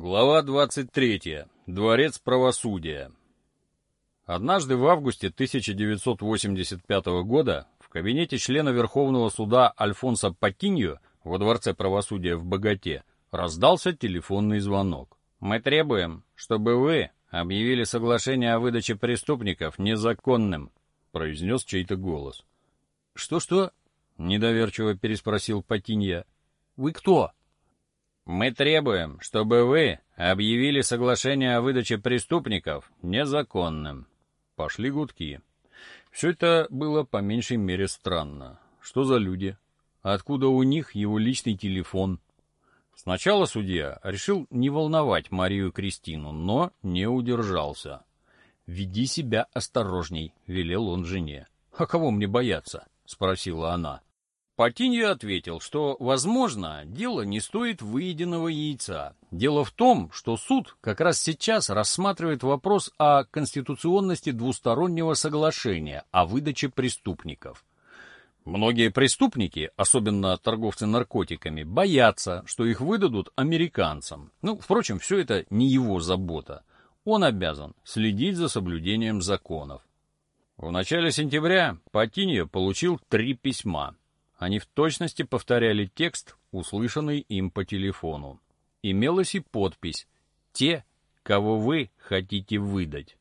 Глава 23. Дворец правосудия. Однажды в августе 1985 года в кабинете члена Верховного суда Альфонса Патиньо во Дворце правосудия в Богате раздался телефонный звонок. «Мы требуем, чтобы вы объявили соглашение о выдаче преступников незаконным», произнес чей-то голос. «Что-что?» — недоверчиво переспросил Патинья. «Вы кто?» Мы требуем, чтобы вы объявили соглашение о выдаче преступников незаконным. Пошли гудки. Все это было по меньшей мере странно. Что за люди? Откуда у них его личный телефон? Сначала судья решил не волновать Марию Кристину, но не удержался. «Веди себя осторожней», — велел он жене. «А кого мне бояться?» — спросила она. Патинья ответил, что, возможно, дело не стоит выеденного яйца. Дело в том, что суд как раз сейчас рассматривает вопрос о конституционности двустороннего соглашения о выдаче преступников. Многие преступники, особенно торговцы наркотиками, боятся, что их выдадут американцам. Ну, впрочем, все это не его забота. Он обязан следить за соблюдением законов. В начале сентября Патинья получил три письма – они в точности повторяли текст, услышанный им по телефону. Имелась и подпись «Те, кого вы хотите выдать».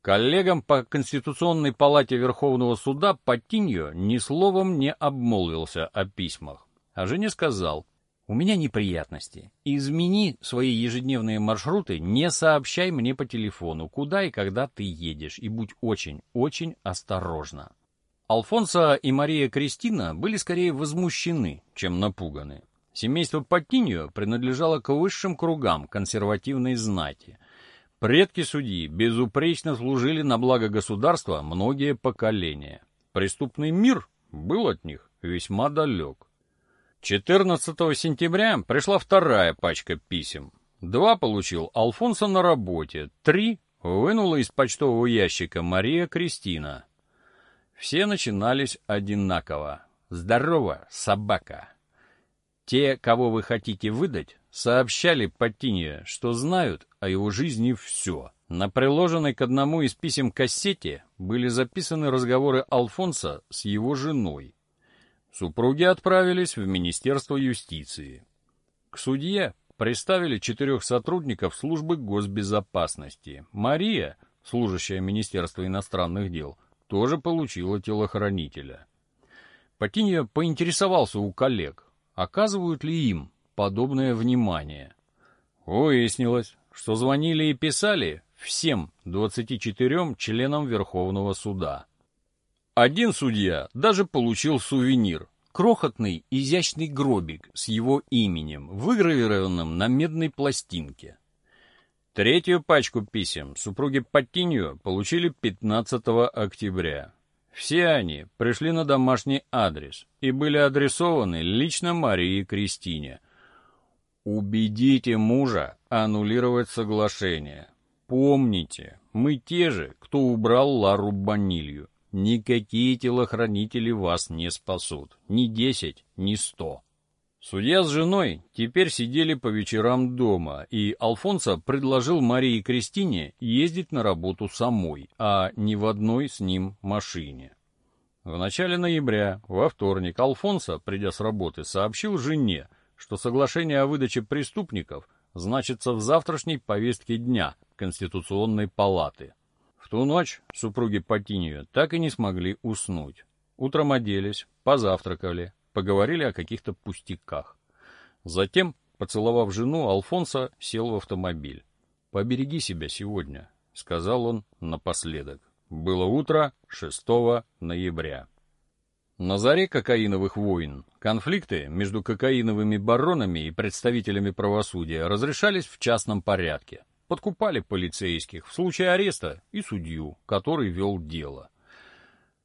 Коллегам по Конституционной палате Верховного суда Патиньо ни словом не обмолвился о письмах, а жене сказал «У меня неприятности. Измени свои ежедневные маршруты, не сообщай мне по телефону, куда и когда ты едешь, и будь очень, очень осторожна». Алфонсо и Мария Кристина были скорее возмущены, чем напуганы. Семейство Патиньо принадлежало к высшим кругам консервативной знати. Предки судьи безупречно служили на благо государства многие поколения. Преступный мир был от них весьма далек. 14 сентября пришла вторая пачка писем. Два получил Алфонсо на работе, три вынула из почтового ящика Мария Кристина. Все начинались одинаково. «Здорово, собака!» Те, кого вы хотите выдать, сообщали Патине, что знают о его жизни все. На приложенной к одному из писем кассете были записаны разговоры Алфонса с его женой. Супруги отправились в Министерство юстиции. К судье представили четырех сотрудников службы госбезопасности. Мария, служащая Министерства иностранных дел, тоже получила телохранителя. Патинья поинтересовался у коллег, оказывают ли им подобное внимание. Выяснилось, что звонили и писали всем 24 членам Верховного суда. Один судья даже получил сувенир — крохотный изящный гробик с его именем, выгравированным на медной пластинке. Третью пачку писем супруги Паттиньо получили 15 октября. Все они пришли на домашний адрес и были адресованы лично Марии Кристине. Убедите мужа аннулировать соглашение. Помните, мы те же, кто убрал Лару Банилью. Никакие телохранители вас не спасут. Ни десять, ни сто. Судья с женой теперь сидели по вечерам дома, и Алфонсо предложил Марии Кристине ездить на работу самой, а не в одной с ним машине. В начале ноября, во вторник, Алфонсо, придя с работы, сообщил жене, что соглашение о выдаче преступников значится в завтрашней повестке дня Конституционной палаты. В ту ночь супруги Патинью так и не смогли уснуть. Утром оделись, позавтракали, поговорили о каких-то пустяках. Затем, поцеловав жену, Алфонсо сел в автомобиль. «Побереги себя сегодня», — сказал он напоследок. Было утро 6 ноября. На заре кокаиновых войн конфликты между кокаиновыми баронами и представителями правосудия разрешались в частном порядке. Подкупали полицейских в случае ареста и судью, который вел дело.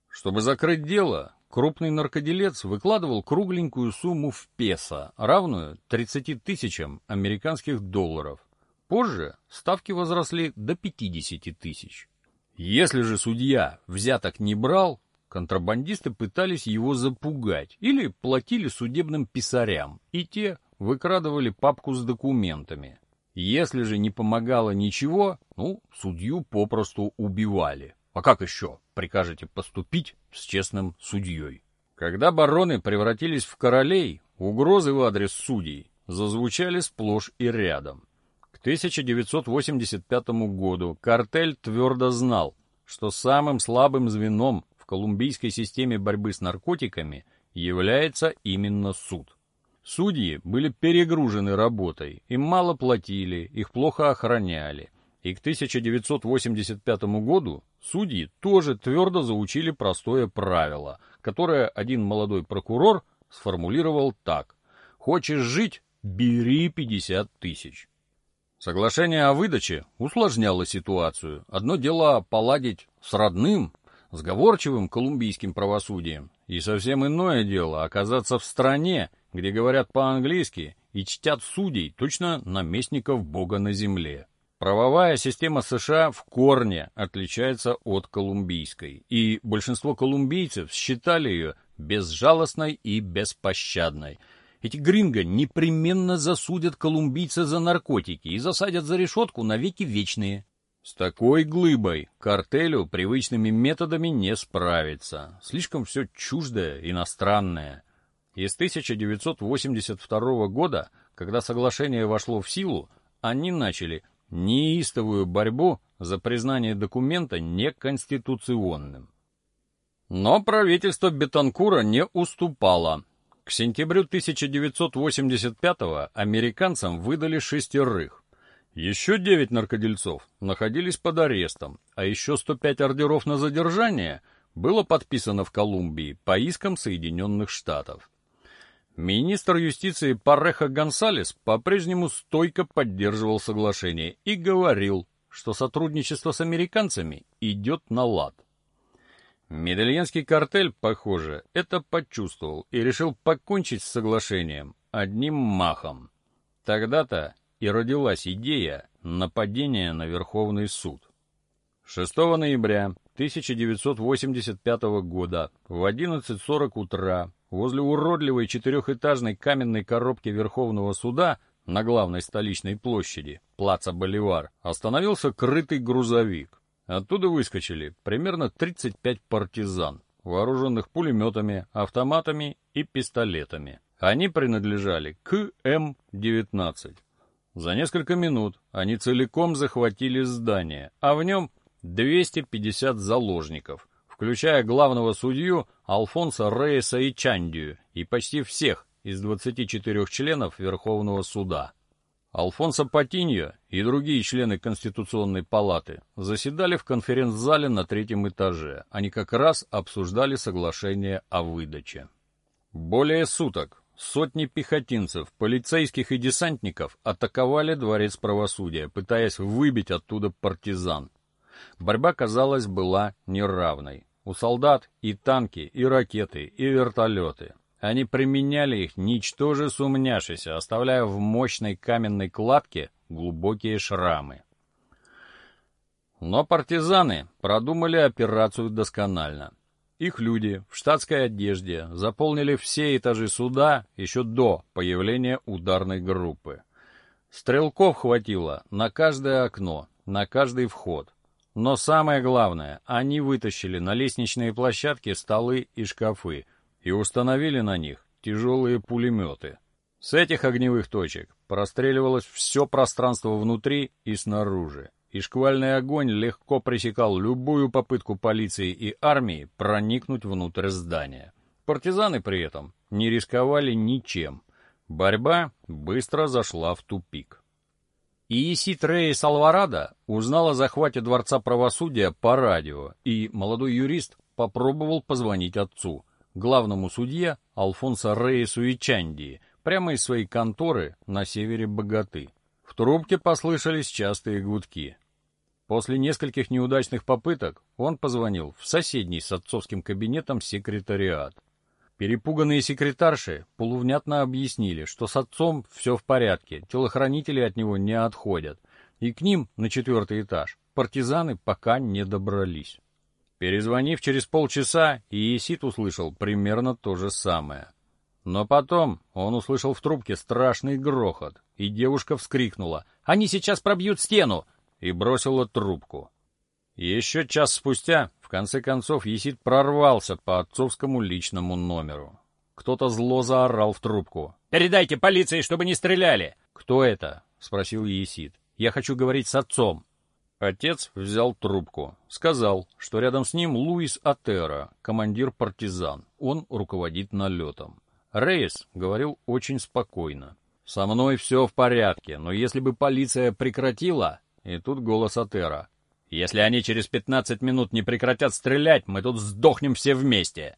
Чтобы закрыть дело, крупный наркоделец выкладывал кругленькую сумму в песо, равную 30 тысячам американских долларов. Позже ставки возросли до 50 тысяч. Если же судья взяток не брал, контрабандисты пытались его запугать или платили судебным писарям, и те выкрадывали папку с документами. Если же не помогало ничего, ну, судью попросту убивали. А как еще прикажете поступить с честным судьей? Когда бароны превратились в королей, угрозы в адрес судей зазвучали сплошь и рядом. К 1985 году картель твердо знал, что самым слабым звеном в колумбийской системе борьбы с наркотиками является именно суд. Судьи были перегружены работой, им мало платили, их плохо охраняли. И к 1985 году судьи тоже твердо заучили простое правило, которое один молодой прокурор сформулировал так. «Хочешь жить? Бери 50 тысяч». Соглашение о выдаче усложняло ситуацию. Одно дело поладить с родным, сговорчивым колумбийским правосудием, и совсем иное дело оказаться в стране, где говорят по-английски и чтят судей, точно наместников Бога на земле. Правовая система США в корне отличается от колумбийской, и большинство колумбийцев считали ее безжалостной и беспощадной. Эти гринго непременно засудят колумбийца за наркотики и засадят за решетку на веки вечные. С такой глыбой картелю привычными методами не справиться. Слишком все чуждое, иностранное. И с 1982 года, когда соглашение вошло в силу, они начали неистовую борьбу за признание документа неконституционным. Но правительство Бетанкура не уступало. К сентябрю 1985-го американцам выдали шестерых. Еще девять наркодельцов находились под арестом, а еще 105 ордеров на задержание было подписано в Колумбии по искам Соединенных Штатов. Министр юстиции Пареха Гонсалес по-прежнему стойко поддерживал соглашение и говорил, что сотрудничество с американцами идет на лад. Медельинский картель, похоже, это почувствовал и решил покончить с соглашением одним махом. Тогда-то и родилась идея нападения на Верховный суд. 6 ноября 1985 года в 11.40 утра возле уродливой четырехэтажной каменной коробки Верховного суда на главной столичной площади, плаца Боливар, остановился крытый грузовик. Оттуда выскочили примерно 35 партизан, вооруженных пулеметами, автоматами и пистолетами. Они принадлежали к М-19. За несколько минут они целиком захватили здание, а в нем 250 заложников, включая главного судью Алфонса Рейса и Чандию и почти всех из 24 членов Верховного суда. Алфонсо Патиньо и другие члены Конституционной палаты заседали в конференц-зале на третьем этаже. Они как раз обсуждали соглашение о выдаче. Более суток сотни пехотинцев, полицейских и десантников атаковали дворец правосудия, пытаясь выбить оттуда партизан. Борьба, казалось, была неравной. У солдат и танки, и ракеты, и вертолеты. Они применяли их, ничтоже сумняшися, оставляя в мощной каменной кладке глубокие шрамы. Но партизаны продумали операцию досконально. Их люди в штатской одежде заполнили все этажи суда еще до появления ударной группы. Стрелков хватило на каждое окно, на каждый вход. Но самое главное, они вытащили на лестничные площадки столы и шкафы и установили на них тяжелые пулеметы. С этих огневых точек простреливалось все пространство внутри и снаружи, и шквальный огонь легко пресекал любую попытку полиции и армии проникнуть внутрь здания. Партизаны при этом не рисковали ничем. Борьба быстро зашла в тупик. Иисит Рейс Алварадо узнал о захвате Дворца правосудия по радио, и молодой юрист попробовал позвонить отцу, главному судье Алфонсо Рейсу и Чанди, прямо из своей конторы на севере Богаты. В трубке послышались частые гудки. После нескольких неудачных попыток он позвонил в соседний с отцовским кабинетом секретариат. Перепуганные секретарши полувнятно объяснили, что с отцом все в порядке, телохранители от него не отходят, и к ним на четвертый этаж партизаны пока не добрались. Перезвонив через полчаса, Иесит услышал примерно то же самое. Но потом он услышал в трубке страшный грохот, и девушка вскрикнула «Они сейчас пробьют стену!» и бросила трубку. Еще час спустя, в конце концов, Есид прорвался по отцовскому личному номеру. Кто-то зло заорал в трубку. «Передайте полиции, чтобы не стреляли!» «Кто это?» — спросил Есид. «Я хочу говорить с отцом». Отец взял трубку. Сказал, что рядом с ним Луис Атера, командир партизан. Он руководит налетом. Рейс говорил очень спокойно. «Со мной все в порядке, но если бы полиция прекратила...» И тут голос Атера. «Если они через 15 минут не прекратят стрелять, мы тут сдохнем все вместе!»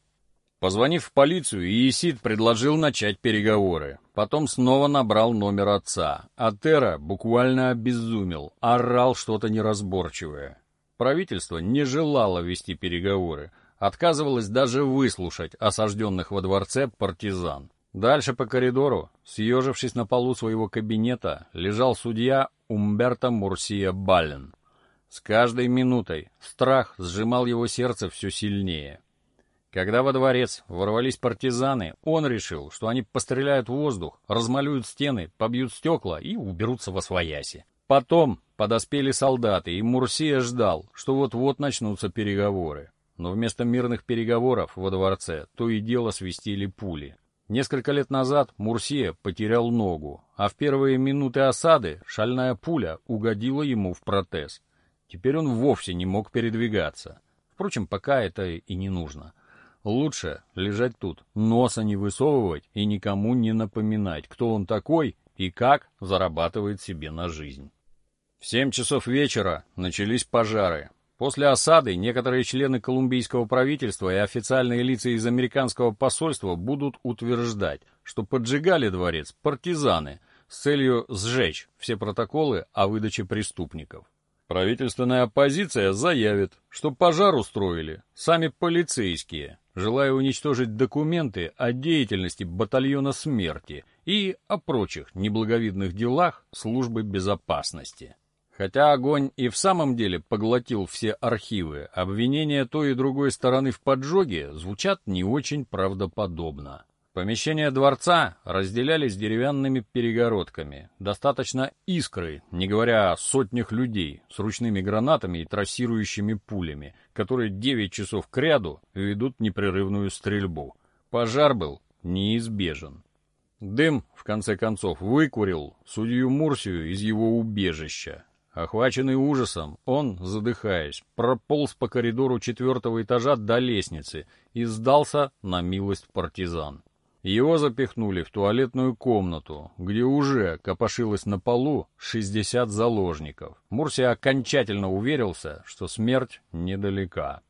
Позвонив в полицию, Иесид предложил начать переговоры. Потом снова набрал номер отца. А Тера буквально обезумел, орал что-то неразборчивое. Правительство не желало вести переговоры, отказывалось даже выслушать осажденных во дворце партизан. Дальше по коридору, съежившись на полу своего кабинета, лежал судья Умберто Мурсия Баллен. С каждой минутой страх сжимал его сердце все сильнее. Когда во дворец ворвались партизаны, он решил, что они постреляют в воздух, размалюют стены, побьют стекла и уберутся во свояси. Потом подоспели солдаты, и Мурсия ждал, что вот-вот начнутся переговоры. Но вместо мирных переговоров во дворце то и дело свистели пули. Несколько лет назад Мурсия потерял ногу, а в первые минуты осады шальная пуля угодила ему в протез. Теперь он вовсе не мог передвигаться. Впрочем, пока это и не нужно. Лучше лежать тут, носа не высовывать и никому не напоминать, кто он такой и как зарабатывает себе на жизнь. В семь часов вечера начались пожары. После осады некоторые члены колумбийского правительства и официальные лица из американского посольства будут утверждать, что поджигали дворец партизаны с целью сжечь все протоколы о выдаче преступников. Правительственная оппозиция заявит, что пожар устроили сами полицейские, желая уничтожить документы о деятельности батальона смерти и о прочих неблаговидных делах службы безопасности. Хотя огонь и в самом деле поглотил все архивы, обвинения той и другой стороны в поджоге звучат не очень правдоподобно. Помещения дворца разделялись деревянными перегородками. Достаточно искры, не говоря о сотнях людей с ручными гранатами и трассирующими пулями, которые 9 часов кряду ведут непрерывную стрельбу. Пожар был неизбежен. Дым, в конце концов, выкурил судью Мурсию из его убежища. Охваченный ужасом, он, задыхаясь, прополз по коридору четвертого этажа до лестницы и сдался на милость партизан. Его запихнули в туалетную комнату, где уже копошилось на полу 60 заложников. Мурсия окончательно уверился, что смерть недалека.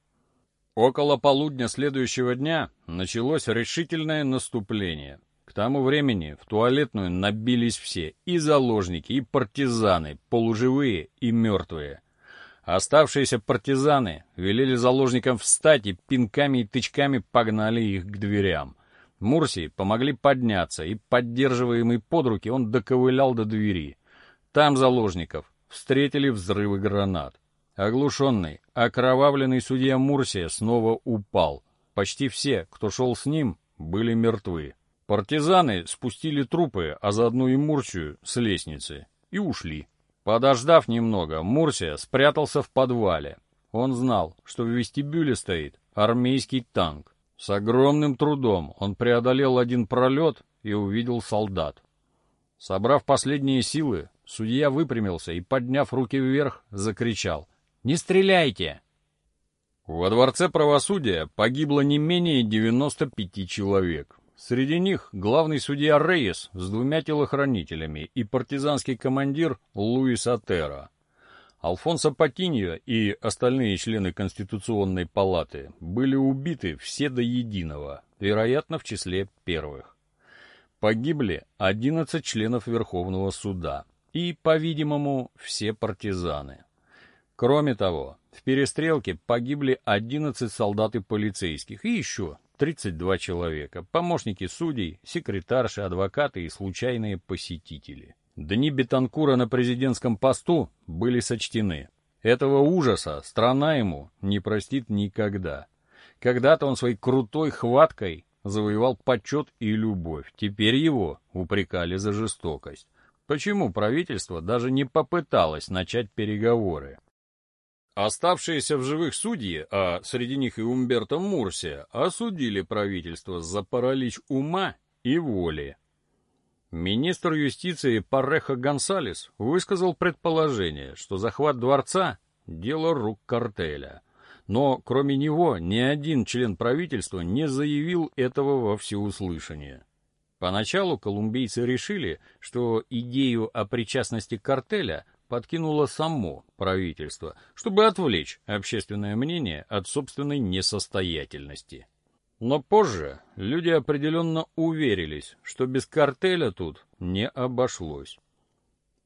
Около полудня следующего дня началось решительное наступление. К тому времени в туалетную набились все, и заложники, и партизаны, полуживые и мертвые. Оставшиеся партизаны велели заложникам встать и пинками и тычками погнали их к дверям. Мурси помогли подняться, и, поддерживаемый под руки, он доковылял до двери. Там заложников встретили взрывы гранат. Оглушенный, окровавленный судья Мурсия снова упал. Почти все, кто шел с ним, были мертвы. Партизаны спустили трупы, а заодно и Мурсию, с лестницы, и ушли. Подождав немного, Мурсия спрятался в подвале. Он знал, что в вестибюле стоит армейский танк. С огромным трудом он преодолел один пролет и увидел солдат. Собрав последние силы, судья выпрямился и, подняв руки вверх, закричал «Не стреляйте!». Во Дворце правосудия погибло не менее 95 человек. Среди них главный судья Рейес с двумя телохранителями и партизанский командир Луис Атера. Алфонсо Патиньо и остальные члены Конституционной палаты были убиты все до единого, вероятно, в числе первых. Погибли 11 членов Верховного суда и, по-видимому, все партизаны. Кроме того, в перестрелке погибли 11 солдат и полицейских и еще 32 человека, помощники судей, секретарши, адвокаты и случайные посетители. Дни Бетанкура на президентском посту были сочтены. Этого ужаса страна ему не простит никогда. Когда-то он своей крутой хваткой завоевал почет и любовь. Теперь его упрекали за жестокость. Почему правительство даже не попыталось начать переговоры? Оставшиеся в живых судьи, а среди них и Умберто Мурсия, осудили правительство за паралич ума и воли. Министр юстиции Паррехо Гонсалес высказал предположение, что захват дворца – дело рук картеля. Но кроме него ни один член правительства не заявил этого во всеуслышание. Поначалу колумбийцы решили, что идею о причастности картеля – подкинуло само правительство, чтобы отвлечь общественное мнение от собственной несостоятельности. Но позже люди определенно уверились, что без картеля тут не обошлось.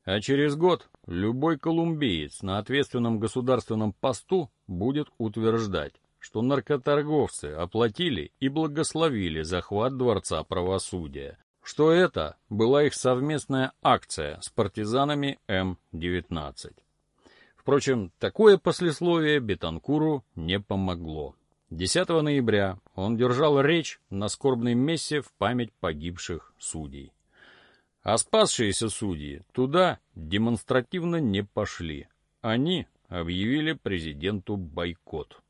А через год любой колумбиец на ответственном государственном посту будет утверждать, что наркоторговцы оплатили и благословили захват Дворца правосудия, что это была их совместная акция с партизанами М-19. Впрочем, такое послесловие Бетанкуру не помогло. 10 ноября он держал речь на скорбной мессе в память погибших судей. А спасшиеся судьи туда демонстративно не пошли. Они объявили президенту бойкот.